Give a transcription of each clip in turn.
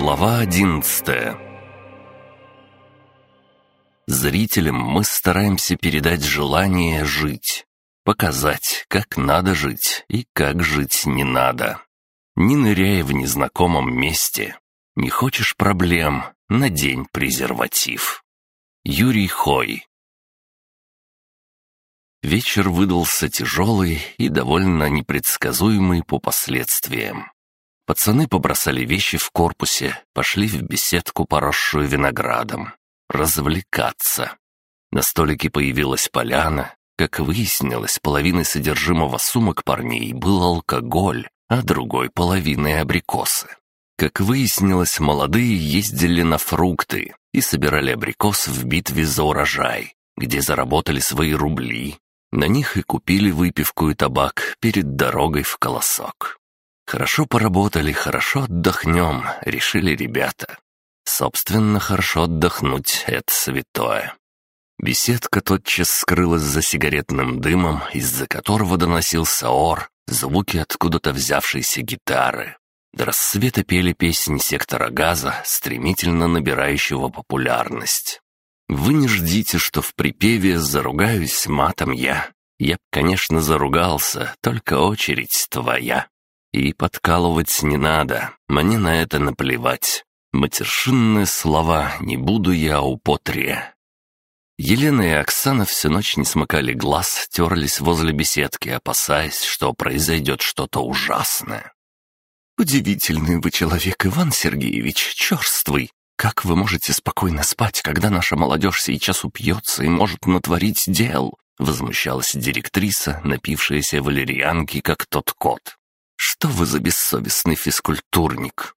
Глава одиннадцатая Зрителям мы стараемся передать желание жить, показать, как надо жить и как жить не надо. Не ныряя в незнакомом месте. Не хочешь проблем — надень презерватив. Юрий Хой Вечер выдался тяжелый и довольно непредсказуемый по последствиям. Пацаны побросали вещи в корпусе, пошли в беседку, поросшую виноградом. Развлекаться. На столике появилась поляна. Как выяснилось, половиной содержимого сумок парней был алкоголь, а другой половиной абрикосы. Как выяснилось, молодые ездили на фрукты и собирали абрикос в битве за урожай, где заработали свои рубли. На них и купили выпивку и табак перед дорогой в колосок. Хорошо поработали, хорошо отдохнем, решили ребята. Собственно, хорошо отдохнуть — это святое. Беседка тотчас скрылась за сигаретным дымом, из-за которого доносился ор, звуки откуда-то взявшейся гитары. До рассвета пели песни сектора газа, стремительно набирающего популярность. Вы не ждите, что в припеве заругаюсь матом я. Я б, конечно, заругался, только очередь твоя. И подкалывать не надо, мне на это наплевать. Матершинные слова не буду я употре. Елена и Оксана всю ночь не смыкали глаз, терлись возле беседки, опасаясь, что произойдет что-то ужасное. «Удивительный вы человек, Иван Сергеевич, черствый. Как вы можете спокойно спать, когда наша молодежь сейчас упьется и может натворить дел?» Возмущалась директриса, напившаяся валерьянки, как тот кот. Что вы за бессовестный физкультурник?»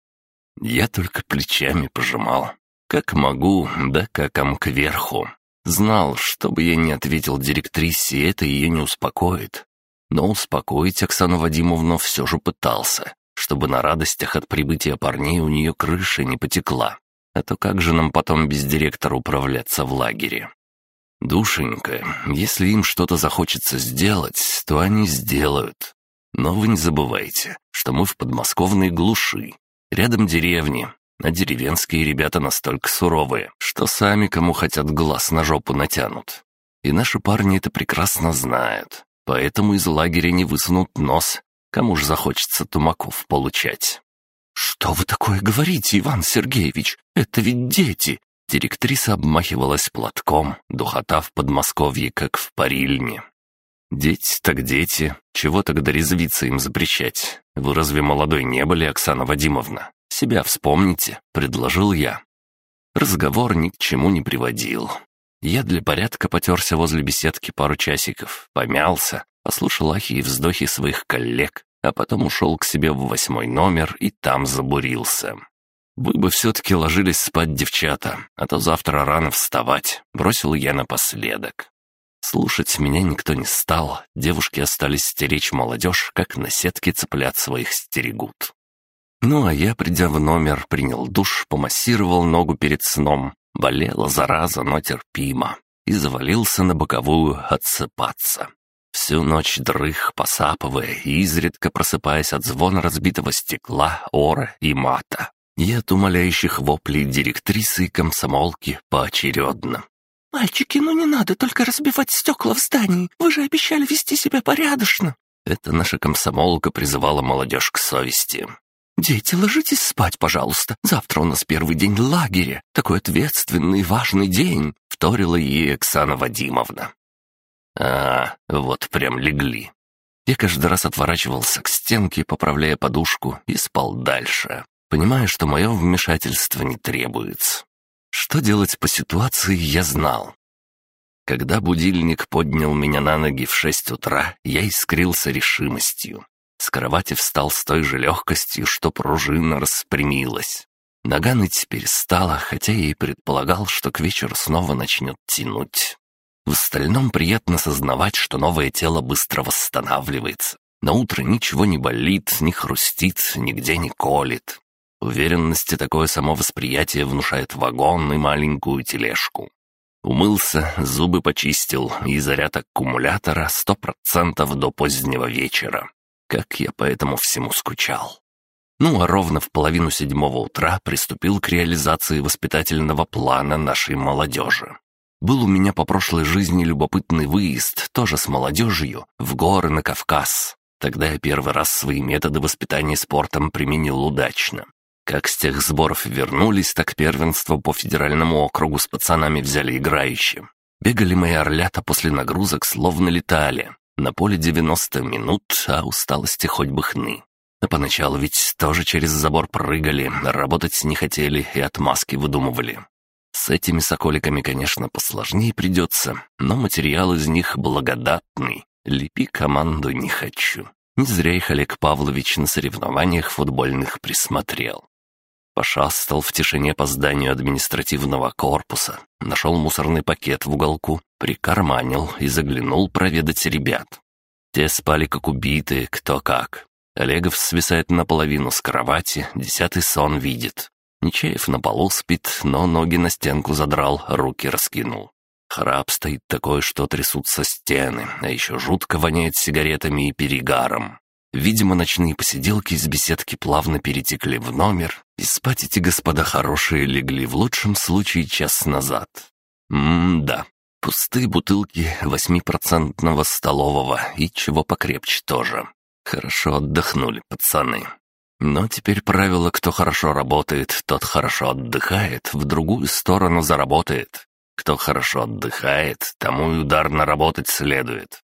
Я только плечами пожимал. Как могу, да каком кверху. Знал, что бы я не ответил директрисе, это ее не успокоит. Но успокоить Оксану Вадимовну все же пытался, чтобы на радостях от прибытия парней у нее крыша не потекла. А то как же нам потом без директора управляться в лагере? Душенька, если им что-то захочется сделать, то они сделают. Но вы не забывайте, что мы в подмосковной глуши. Рядом деревни, а деревенские ребята настолько суровые, что сами кому хотят глаз на жопу натянут. И наши парни это прекрасно знают, поэтому из лагеря не высунут нос, кому ж захочется тумаков получать. «Что вы такое говорите, Иван Сергеевич? Это ведь дети!» Директриса обмахивалась платком, духота в Подмосковье, как в парильне. «Дети так дети. Чего тогда резвиться им запрещать? Вы разве молодой не были, Оксана Вадимовна? Себя вспомните», — предложил я. Разговор ни к чему не приводил. Я для порядка потерся возле беседки пару часиков, помялся, послушал ахи и вздохи своих коллег, а потом ушел к себе в восьмой номер и там забурился. «Вы бы все-таки ложились спать, девчата, а то завтра рано вставать», — бросил я напоследок. Слушать меня никто не стал, девушки остались стеречь молодежь, как на сетке цыплят своих стерегут. Ну а я, придя в номер, принял душ, помассировал ногу перед сном, болела зараза, но терпимо, и завалился на боковую отсыпаться. Всю ночь дрых, посапывая и изредка просыпаясь от звона разбитого стекла, ора и мата. И от умоляющих воплей директрисы и комсомолки поочередно. «Мальчики, ну не надо только разбивать стекла в здании. Вы же обещали вести себя порядочно». Это наша комсомолка призывала молодежь к совести. «Дети, ложитесь спать, пожалуйста. Завтра у нас первый день лагеря. Такой ответственный и важный день», — вторила ей Оксана Вадимовна. «А, вот прям легли». Я каждый раз отворачивался к стенке, поправляя подушку, и спал дальше, понимая, что мое вмешательство не требуется. Что делать по ситуации, я знал. Когда будильник поднял меня на ноги в шесть утра, я искрился решимостью. С кровати встал с той же легкостью, что пружина распрямилась. Нога ныть перестала, хотя я и предполагал, что к вечеру снова начнет тянуть. В остальном приятно сознавать, что новое тело быстро восстанавливается. На утро ничего не болит, не хрустит, нигде не колет. Уверенности такое само восприятие внушает вагон и маленькую тележку. Умылся, зубы почистил и заряд аккумулятора сто процентов до позднего вечера. Как я по этому всему скучал. Ну а ровно в половину седьмого утра приступил к реализации воспитательного плана нашей молодежи. Был у меня по прошлой жизни любопытный выезд, тоже с молодежью, в горы на Кавказ. Тогда я первый раз свои методы воспитания спортом применил удачно. Как с тех сборов вернулись, так первенство по федеральному округу с пацанами взяли играющим. Бегали мои орлята после нагрузок, словно летали. На поле 90 минут, а усталости хоть бы хны. А поначалу ведь тоже через забор прыгали, работать не хотели и отмазки выдумывали. С этими соколиками, конечно, посложнее придется, но материал из них благодатный. Лепи команду не хочу. Не зря их Олег Павлович на соревнованиях футбольных присмотрел. Пошастал в тишине по зданию административного корпуса, нашел мусорный пакет в уголку, прикарманил и заглянул проведать ребят. Те спали как убитые, кто как. Олегов свисает наполовину с кровати, десятый сон видит. Нечаев на полу спит, но ноги на стенку задрал, руки раскинул. Храп стоит такой, что трясутся стены, а еще жутко воняет сигаретами и перегаром. Видимо, ночные посиделки из беседки плавно перетекли в номер, и спать эти господа хорошие легли в лучшем случае час назад. М-да, пустые бутылки восьмипроцентного столового и чего покрепче тоже. Хорошо отдохнули пацаны. Но теперь правило «кто хорошо работает, тот хорошо отдыхает» в другую сторону заработает. Кто хорошо отдыхает, тому и ударно работать следует.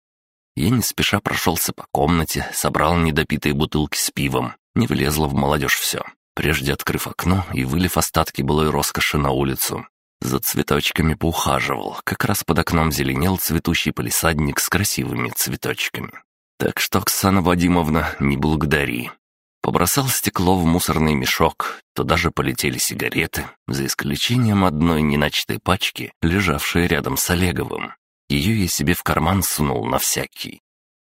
Я не спеша прошелся по комнате, собрал недопитые бутылки с пивом. Не влезло в молодежь все. Прежде открыв окно и вылив остатки былой роскоши на улицу. За цветочками поухаживал. Как раз под окном зеленел цветущий полисадник с красивыми цветочками. Так что, Оксана Вадимовна, не благодари. Побросал стекло в мусорный мешок, туда же полетели сигареты, за исключением одной неначатой пачки, лежавшей рядом с Олеговым. Ее я себе в карман сунул на всякий.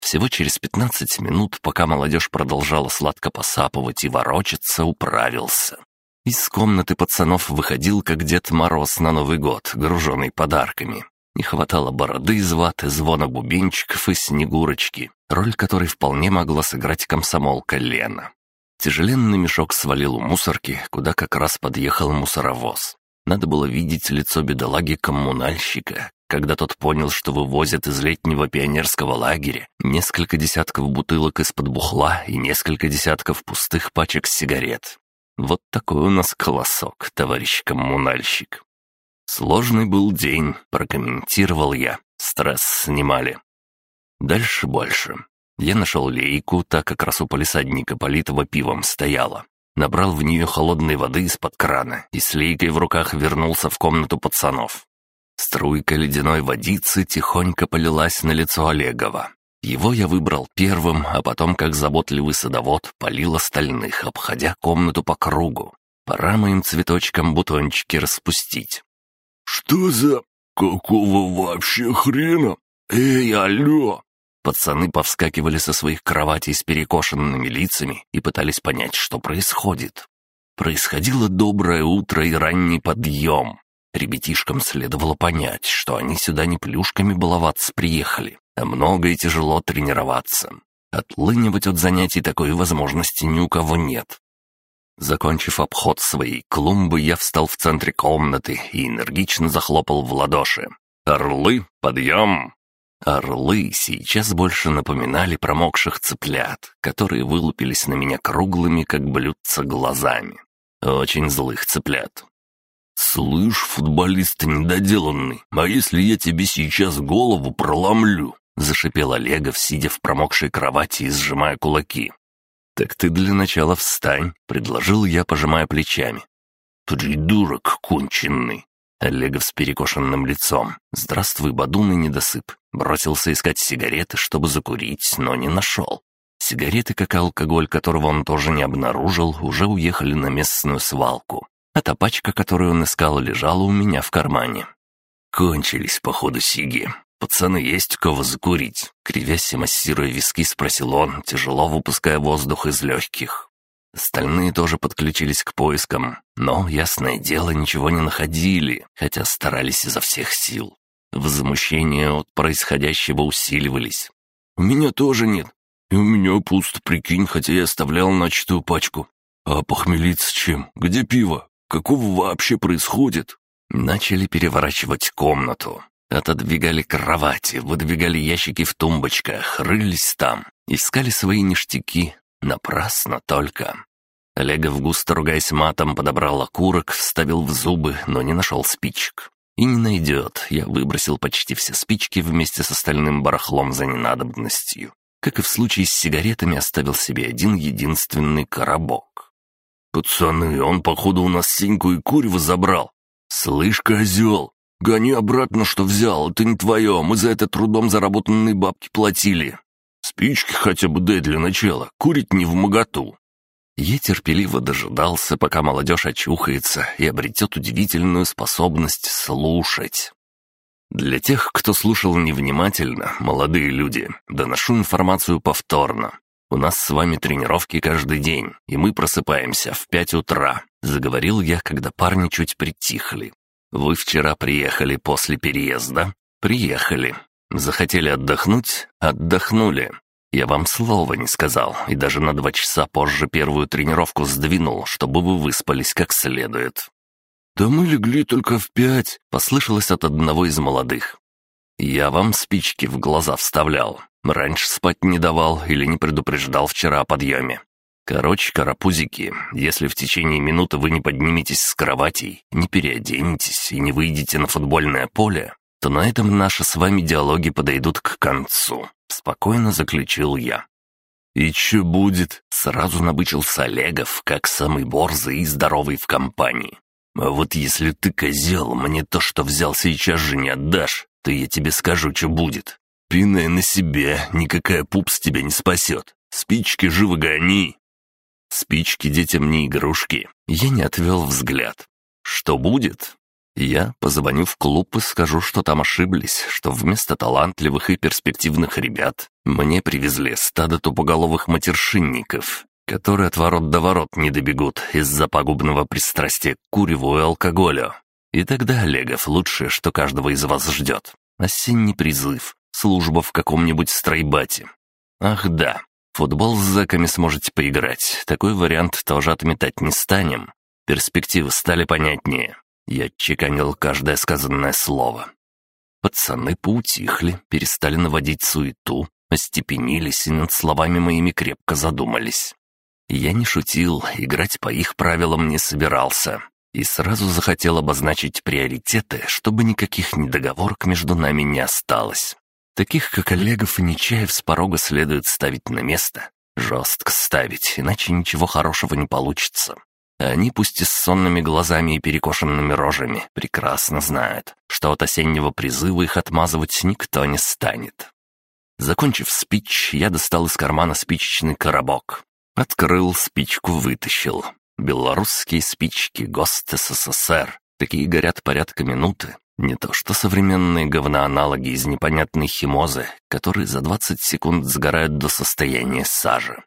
Всего через пятнадцать минут, пока молодежь продолжала сладко посапывать и ворочаться, управился. Из комнаты пацанов выходил, как Дед Мороз на Новый год, груженный подарками. Не хватало бороды из ваты, звона бубенчиков и снегурочки, роль которой вполне могла сыграть комсомолка Лена. Тяжеленный мешок свалил у мусорки, куда как раз подъехал мусоровоз. Надо было видеть лицо бедолаги-коммунальщика, когда тот понял, что вывозят из летнего пионерского лагеря несколько десятков бутылок из-под бухла и несколько десятков пустых пачек сигарет. Вот такой у нас колосок, товарищ коммунальщик. «Сложный был день», — прокомментировал я. «Стресс снимали». Дальше больше. Я нашел лейку, так как раз у полисадника политого пивом стояла. Набрал в нее холодной воды из-под крана и с лейкой в руках вернулся в комнату пацанов. Струйка ледяной водицы тихонько полилась на лицо Олегова. Его я выбрал первым, а потом, как заботливый садовод, полил остальных, обходя комнату по кругу. Пора моим цветочкам бутончики распустить. «Что за... какого вообще хрена? Эй, алло!» Пацаны повскакивали со своих кроватей с перекошенными лицами и пытались понять, что происходит. Происходило доброе утро и ранний подъем. Ребятишкам следовало понять, что они сюда не плюшками баловаться приехали, а много и тяжело тренироваться. Отлынивать от занятий такой возможности ни у кого нет. Закончив обход своей клумбы, я встал в центре комнаты и энергично захлопал в ладоши. «Орлы, подъем!» Орлы сейчас больше напоминали промокших цыплят, которые вылупились на меня круглыми, как блюдца, глазами. Очень злых цыплят. «Слышь, футболист недоделанный, а если я тебе сейчас голову проломлю?» — зашипел Олегов, сидя в промокшей кровати и сжимая кулаки. «Так ты для начала встань», — предложил я, пожимая плечами. «Придурок конченный!» Олегов с перекошенным лицом. «Здравствуй, Бадун и недосып». Бросился искать сигареты, чтобы закурить, но не нашел. Сигареты, как и алкоголь, которого он тоже не обнаружил, уже уехали на местную свалку. А та пачка, которую он искал, лежала у меня в кармане. «Кончились, походу, сиги. «Пацаны, есть у кого закурить?» Кривясь и массируя виски, спросил он, тяжело выпуская воздух из легких. Остальные тоже подключились к поискам, но, ясное дело, ничего не находили, хотя старались изо всех сил. Возмущения от происходящего усиливались. «У меня тоже нет. И у меня пусто, прикинь, хотя я оставлял начатую пачку. «А похмелиться чем? Где пиво? Какого вообще происходит?» Начали переворачивать комнату. Отодвигали кровати, выдвигали ящики в тумбочках, рылись там, искали свои ништяки. Напрасно только. Олегов, густо ругаясь матом, подобрал окурок, вставил в зубы, но не нашел спичек. И не найдет, я выбросил почти все спички вместе с остальным барахлом за ненадобностью. Как и в случае с сигаретами, оставил себе один единственный коробок. «Пацаны, он, походу, у нас Сеньку и Курева забрал. Слышь, козел, гони обратно, что взял, это не твое, мы за это трудом заработанные бабки платили. Спички хотя бы дай для начала, курить не в моготу». Я терпеливо дожидался, пока молодежь очухается и обретет удивительную способность слушать. Для тех, кто слушал невнимательно, молодые люди, доношу информацию повторно. У нас с вами тренировки каждый день, и мы просыпаемся в пять утра», — заговорил я, когда парни чуть притихли. «Вы вчера приехали после переезда?» «Приехали. Захотели отдохнуть?» «Отдохнули. Я вам слова не сказал, и даже на два часа позже первую тренировку сдвинул, чтобы вы выспались как следует». «Да мы легли только в пять», — послышалось от одного из молодых. «Я вам спички в глаза вставлял. Раньше спать не давал или не предупреждал вчера о подъеме. Короче, карапузики, если в течение минуты вы не подниметесь с кроватей, не переоденетесь и не выйдете на футбольное поле, то на этом наши с вами диалоги подойдут к концу», — спокойно заключил я. «И чё будет?» — сразу набычился Олегов, как самый борзый и здоровый в компании. «А вот если ты, козел, мне то, что взял сейчас же не отдашь, то я тебе скажу, что будет. Пиная на себе, никакая пупс тебя не спасет. Спички живо гони!» «Спички детям не игрушки». Я не отвел взгляд. «Что будет?» Я позвоню в клуб и скажу, что там ошиблись, что вместо талантливых и перспективных ребят мне привезли стадо тупоголовых матершинников, которые от ворот до ворот не добегут из-за пагубного пристрастия к куреву и алкоголю. И тогда, Олегов, лучшее, что каждого из вас ждет. Осенний призыв, служба в каком-нибудь стройбате. Ах да, футбол с зэками сможете поиграть. Такой вариант тоже отметать не станем. Перспективы стали понятнее. Я чеканил каждое сказанное слово. Пацаны поутихли, перестали наводить суету, остепенились и над словами моими крепко задумались. Я не шутил, играть по их правилам не собирался. И сразу захотел обозначить приоритеты, чтобы никаких недоговорок между нами не осталось. Таких, как Олегов и Нечаев, с порога следует ставить на место. Жестко ставить, иначе ничего хорошего не получится. Они, пусть и с сонными глазами и перекошенными рожами, прекрасно знают, что от осеннего призыва их отмазывать никто не станет. Закончив спич, я достал из кармана спичечный коробок. Открыл, спичку вытащил. Белорусские спички ГОСТ СССР. Такие горят порядка минуты, не то что современные говноаналоги из непонятной химозы, которые за 20 секунд сгорают до состояния сажи.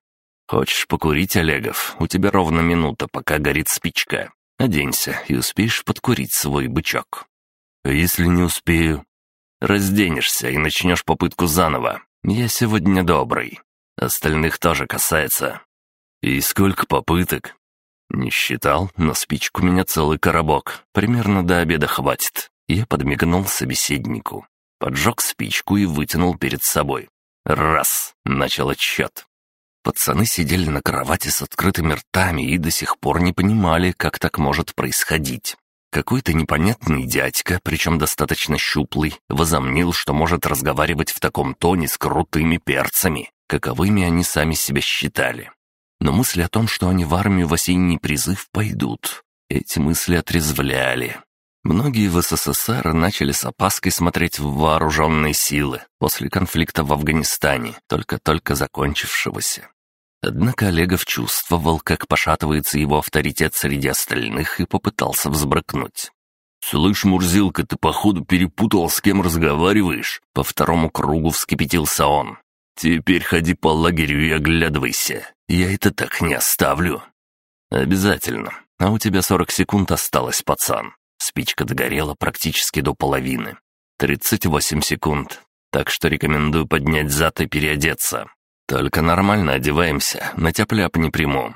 Хочешь покурить, Олегов? У тебя ровно минута, пока горит спичка. Оденься и успеешь подкурить свой бычок. Если не успею? Разденешься и начнешь попытку заново. Я сегодня добрый. Остальных тоже касается. И сколько попыток? Не считал, но спичку у меня целый коробок. Примерно до обеда хватит. Я подмигнул собеседнику. Поджег спичку и вытянул перед собой. Раз. Начал отсчет. Пацаны сидели на кровати с открытыми ртами и до сих пор не понимали, как так может происходить. Какой-то непонятный дядька, причем достаточно щуплый, возомнил, что может разговаривать в таком тоне с крутыми перцами, каковыми они сами себя считали. Но мысли о том, что они в армию в осенний призыв пойдут, эти мысли отрезвляли. Многие в СССР начали с опаской смотреть в вооруженные силы после конфликта в Афганистане, только-только закончившегося. Однако Олегов чувствовал, как пошатывается его авторитет среди остальных и попытался взбрыкнуть. «Слышь, Мурзилка, ты походу перепутал, с кем разговариваешь?» По второму кругу вскипятился он. «Теперь ходи по лагерю и оглядывайся. Я это так не оставлю». «Обязательно. А у тебя сорок секунд осталось, пацан. Спичка догорела практически до половины. 38 секунд. Так что рекомендую поднять зад и переодеться. Только нормально одеваемся, на тяп не приму».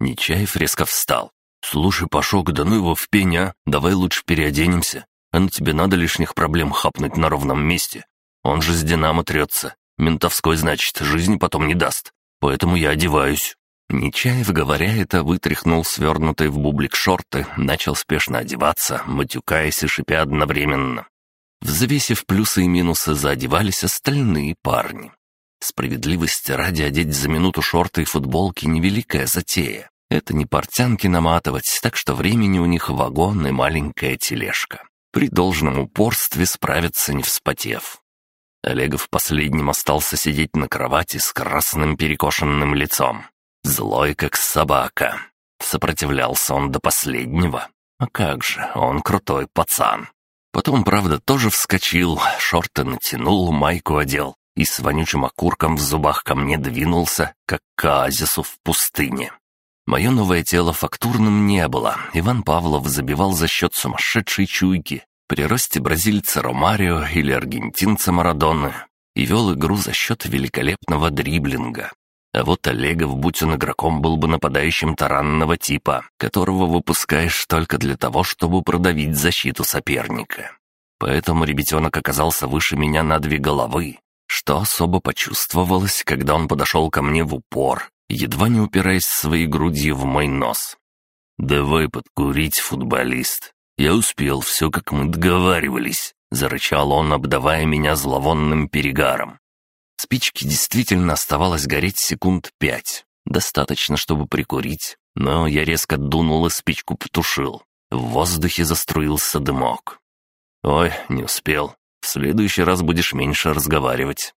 Нечаев резко встал. «Слушай, Пашок, да ну его в пеня, а? давай лучше переоденемся. А на тебе надо лишних проблем хапнуть на ровном месте. Он же с Динамо трется. Ментовской, значит, жизни потом не даст. Поэтому я одеваюсь». Нечаев, говоря это, вытряхнул свернутые в бублик шорты, начал спешно одеваться, матюкаясь и шипя одновременно. Взвесив плюсы и минусы, заодевались остальные парни. Справедливости ради одеть за минуту шорты и футболки — невеликая затея. Это не портянки наматывать, так что времени у них вагон и маленькая тележка. При должном упорстве справиться не вспотев. Олегов последним остался сидеть на кровати с красным перекошенным лицом. Злой, как собака. Сопротивлялся он до последнего. А как же, он крутой пацан. Потом, правда, тоже вскочил, шорты натянул, майку одел и с вонючим окурком в зубах ко мне двинулся, как к оазису в пустыне. Мое новое тело фактурным не было. Иван Павлов забивал за счет сумасшедшей чуйки, при росте бразильца Ромарио или аргентинца Марадоны, и вел игру за счет великолепного дриблинга. А вот Олегов, будь он игроком, был бы нападающим таранного типа, которого выпускаешь только для того, чтобы продавить защиту соперника. Поэтому ребятенок оказался выше меня на две головы, что особо почувствовалось, когда он подошел ко мне в упор едва не упираясь своей грудью в мой нос. «Давай подкурить, футболист. Я успел, все как мы договаривались», — зарычал он, обдавая меня зловонным перегаром. Спички действительно оставалось гореть секунд пять. Достаточно, чтобы прикурить, но я резко дунул и спичку потушил. В воздухе заструился дымок. «Ой, не успел. В следующий раз будешь меньше разговаривать».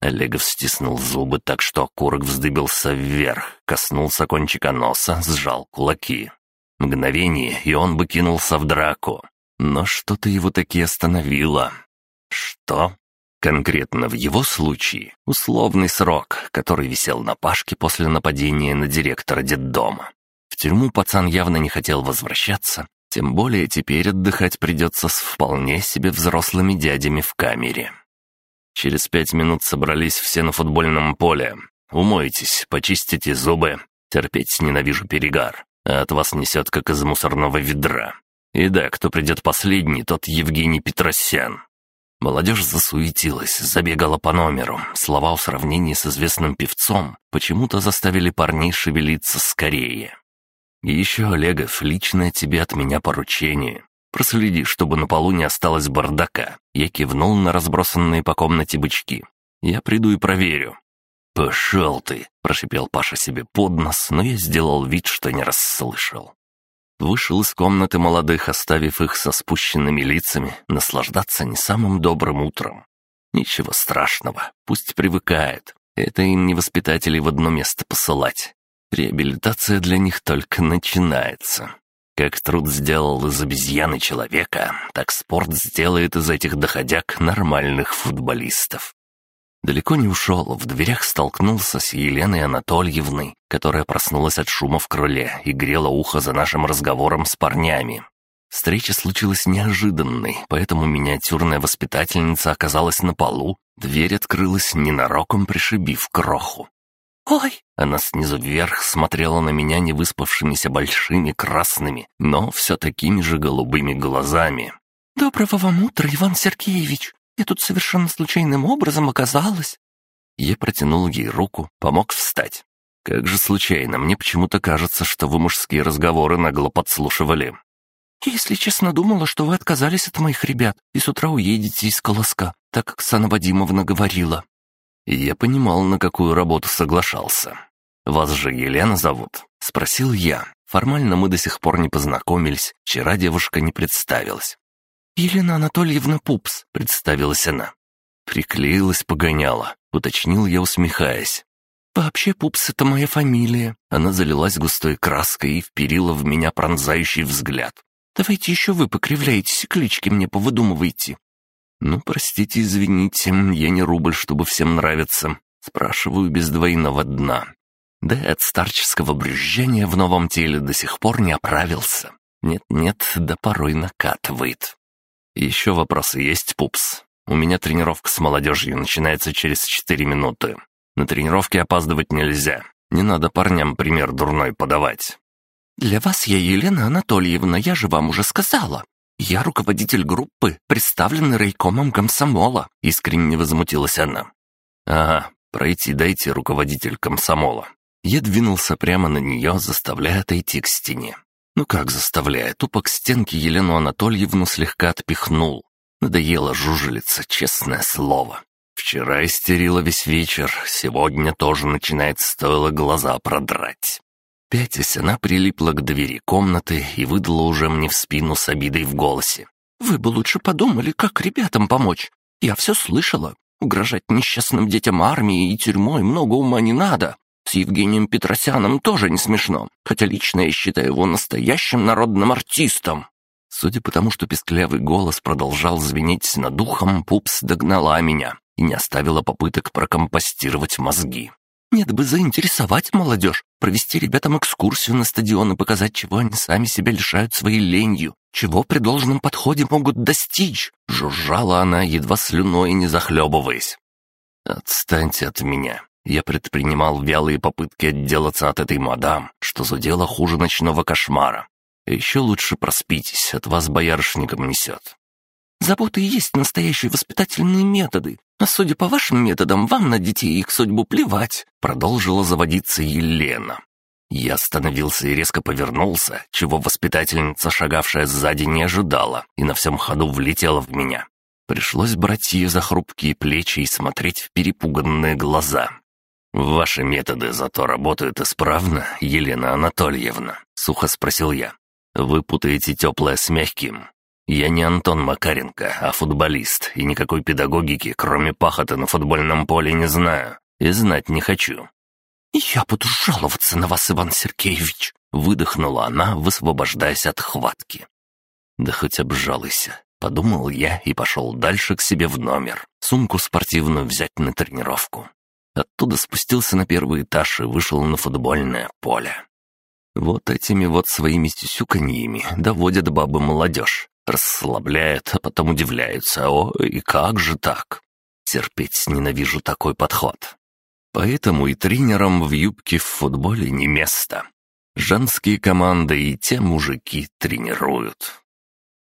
Олегов стиснул зубы так, что окурок вздыбился вверх, коснулся кончика носа, сжал кулаки. Мгновение, и он бы кинулся в драку. Но что-то его таки остановило. Что? Конкретно в его случае условный срок, который висел на Пашке после нападения на директора детдома. В тюрьму пацан явно не хотел возвращаться, тем более теперь отдыхать придется с вполне себе взрослыми дядями в камере. Через пять минут собрались все на футбольном поле. Умойтесь, почистите зубы. Терпеть ненавижу перегар. А от вас несет, как из мусорного ведра. И да, кто придет последний, тот Евгений Петросян. Молодежь засуетилась, забегала по номеру. Слова в сравнении с известным певцом почему-то заставили парней шевелиться скорее. И еще, Олегов, личное тебе от меня поручение. Проследи, чтобы на полу не осталось бардака. Я кивнул на разбросанные по комнате бычки. Я приду и проверю. «Пошел ты!» — прошипел Паша себе под нос, но я сделал вид, что не расслышал. Вышел из комнаты молодых, оставив их со спущенными лицами, наслаждаться не самым добрым утром. Ничего страшного, пусть привыкает. Это им не воспитателей в одно место посылать. Реабилитация для них только начинается. Как труд сделал из обезьяны человека, так спорт сделает из этих доходяг нормальных футболистов. Далеко не ушел, в дверях столкнулся с Еленой Анатольевной, которая проснулась от шума в крыле и грела ухо за нашим разговором с парнями. Встреча случилась неожиданной, поэтому миниатюрная воспитательница оказалась на полу, дверь открылась ненароком, пришибив кроху. «Ой!» Она снизу вверх смотрела на меня невыспавшимися большими красными, но все такими же голубыми глазами. «Доброго вам утра, Иван Сергеевич! Я тут совершенно случайным образом оказалась!» Я протянул ей руку, помог встать. «Как же случайно, мне почему-то кажется, что вы мужские разговоры нагло подслушивали». «Если честно, думала, что вы отказались от моих ребят и с утра уедете из Колоска, так Оксана Вадимовна говорила и я понимал, на какую работу соглашался. «Вас же Елена зовут?» — спросил я. Формально мы до сих пор не познакомились, вчера девушка не представилась. «Елена Анатольевна Пупс», — представилась она. Прикольное погоняло, уточнил я, усмехаясь. «Вообще, Пупс — это моя фамилия». Она залилась густой краской и вперила в меня пронзающий взгляд. «Давайте еще вы покривляетесь, клички мне повыдумываете. «Ну, простите, извините, я не рубль, чтобы всем нравиться. Спрашиваю без двойного дна. Да и от старческого брюзжания в новом теле до сих пор не оправился. Нет-нет, да порой накатывает. Еще вопросы есть, пупс? У меня тренировка с молодежью начинается через четыре минуты. На тренировке опаздывать нельзя. Не надо парням пример дурной подавать». «Для вас я Елена Анатольевна, я же вам уже сказала. Я руководитель группы, представленный райкомом комсомола», — искренне возмутилась она. «Ага, пройти дайте, руководитель комсомола». Я двинулся прямо на нее, заставляя отойти к стене. Ну как заставляя, тупо к стенке Елену Анатольевну слегка отпихнул. Надоело жужелица, честное слово. Вчера истерила весь вечер, сегодня тоже начинает стоило глаза продрать. Пятясь, она прилипла к двери комнаты и выдала уже мне в спину с обидой в голосе. «Вы бы лучше подумали, как ребятам помочь. Я все слышала. Угрожать несчастным детям армии и тюрьмой много ума не надо. С Евгением Петросяном тоже не смешно, хотя лично я считаю его настоящим народным артистом». Судя по тому, что песклявый голос продолжал звенеть над ухом, Пупс догнала меня и не оставила попыток прокомпостировать мозги. Нет бы заинтересовать молодежь, провести ребятам экскурсию на стадион и показать, чего они сами себя лишают своей ленью, чего при должном подходе могут достичь. Жужжала она, едва слюной не захлебываясь. «Отстаньте от меня. Я предпринимал вялые попытки отделаться от этой мадам, что зудела хуже ночного кошмара. Еще лучше проспитесь, от вас боярышником несет. Забота и есть настоящие воспитательные методы. А судя по вашим методам, вам на детей их судьбу плевать», — продолжила заводиться Елена. Я остановился и резко повернулся, чего воспитательница, шагавшая сзади, не ожидала, и на всем ходу влетела в меня. Пришлось брать ее за хрупкие плечи и смотреть в перепуганные глаза. «Ваши методы зато работают исправно, Елена Анатольевна», — сухо спросил я. «Вы путаете теплое с мягким. Я не Антон Макаренко, а футболист, и никакой педагогики, кроме пахоты на футбольном поле, не знаю. И знать не хочу». «Я буду жаловаться на вас, Иван Сергеевич», — выдохнула она, высвобождаясь от хватки. «Да хоть обжалуйся», — подумал я и пошел дальше к себе в номер, сумку спортивную взять на тренировку. Оттуда спустился на первый этаж и вышел на футбольное поле. Вот этими вот своими сюсюканьями доводят бабы молодежь. Расслабляют, а потом удивляются. О, и как же так? Терпеть ненавижу такой подход. Поэтому и тренерам в юбке в футболе не место. Женские команды и те мужики тренируют.